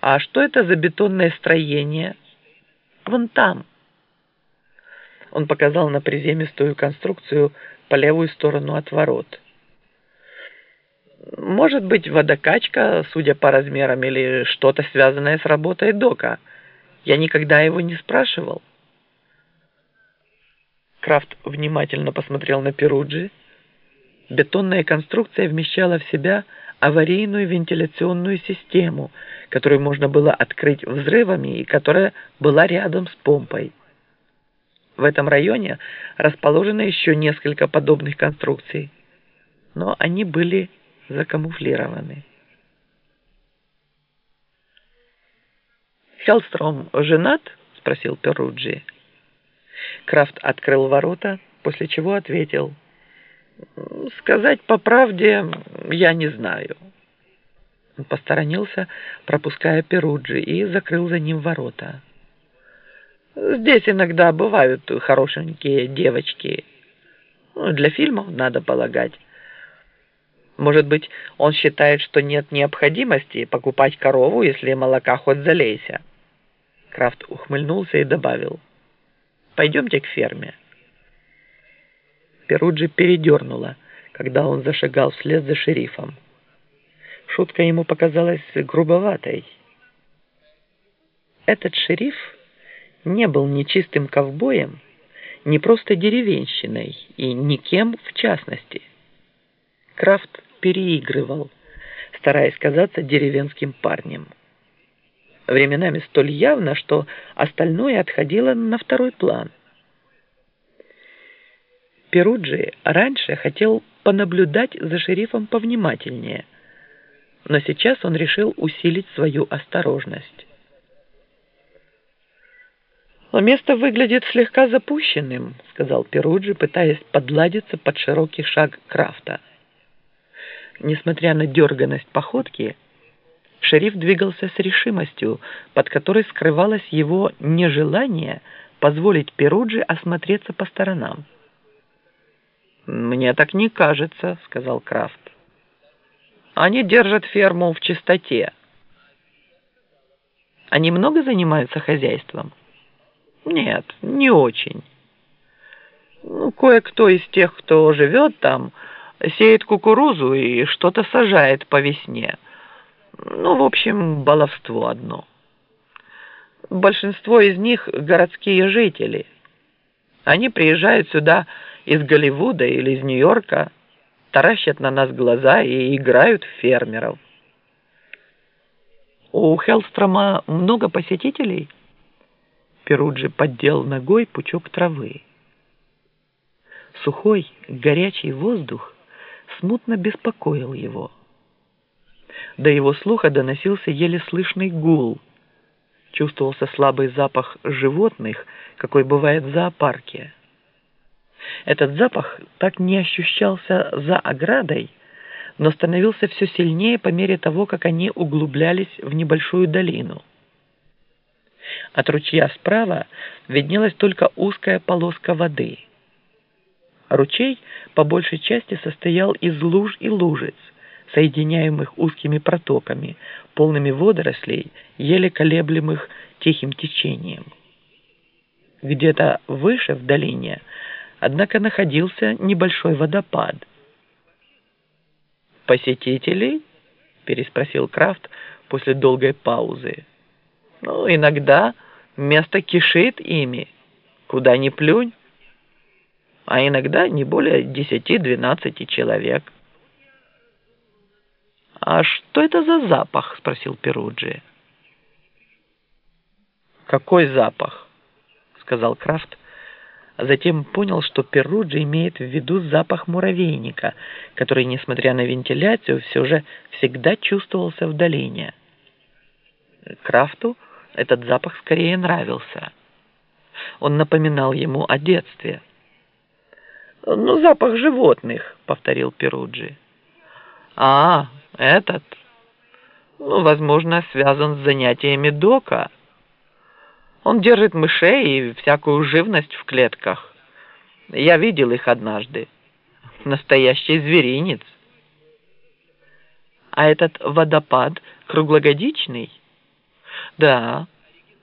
А что это за бетонное строение? Вон там. Он показал на приземистую конструкцию по левую сторону от ворот. Может быть, водокачка, судя по размерам, или что-то связанное с работой дока. Я никогда его не спрашивал. Крафт внимательно посмотрел на Перуджи. Бетонная конструкция вмещала в себя аварийную вентиляционную систему, которую можно было открыть взрывами и которая была рядом с помпой. В этом районе расположено еще несколько подобных конструкций, но они были закамуфлированы. «Хеллстром женат?» — спросил Перуджи. Крафт открыл ворота, после чего ответил. «Сказать по правде я не знаю». Он посторонился, пропуская Перуджи, и закрыл за ним ворота. Здесь иногда бывают хорошенькие девочки. Ну, для фильмов, надо полагать. Может быть, он считает, что нет необходимости покупать корову, если молока хоть залейся. Крафт ухмыльнулся и добавил. Пойдемте к ферме. Перуджи передернула, когда он зашагал вслед за шерифом. Шутка ему показалась грубоватой. Этот шериф не был ни чистым ковбоем, ни просто деревенщиной и никем в частности. Крафт переигрывал, стараясь казаться деревенским парнем. Временами столь явно, что остальное отходило на второй план. Перуджи раньше хотел понаблюдать за шерифом повнимательнее, но сейчас он решил усилить свою осторожность. «Но место выглядит слегка запущенным», — сказал Перуджи, пытаясь подладиться под широкий шаг Крафта. Несмотря на дерганность походки, шериф двигался с решимостью, под которой скрывалось его нежелание позволить Перуджи осмотреться по сторонам. «Мне так не кажется», — сказал Крафт. «Они держат ферму в чистоте». «Они много занимаются хозяйством?» Нет, не очень. Ну, кое-кто из тех, кто живет там, сеет кукурузу и что-то сажает по весне. Ну, в общем, баловство одно. Большинство из них городские жители. Они приезжают сюда из Голливуда или из Нью-Йорка, таращат на нас глаза и играют в фермеров. У Хеллстрома много посетителей – Перуджи поддел ногой пучок травы. Сухой, горячий воздух смутно беспокоил его. До его слуха доносился еле слышный гул. Чувствовался слабый запах животных, какой бывает в зоопарке. Этот запах так не ощущался за оградой, но становился все сильнее по мере того, как они углублялись в небольшую долину. От ручья справа виднелась только узкая полоска воды. Ручей по большей части состоял из луж и лужиц, соединяемых узкими протоками, полными водорослей, еле колеблемых тихим течением. Где-то выше в долине, однако, находился небольшой водопад. «Посетителей?» – переспросил Крафт после долгой паузы. Ну, иногда место кишит ими, куда ни плюнь, а иногда не более десяти-двенадцати человек. «А что это за запах?» – спросил Перуджи. «Какой запах?» – сказал Крафт, а затем понял, что Перуджи имеет в виду запах муравейника, который, несмотря на вентиляцию, все же всегда чувствовался в долине. Крафту – этот запах скорее нравился. Он напоминал ему о детстве. «Ну, запах животных», — повторил Перуджи. «А, этот, ну, возможно, связан с занятиями Дока. Он держит мышей и всякую живность в клетках. Я видел их однажды. Настоящий зверинец». «А этот водопад круглогодичный?» Да.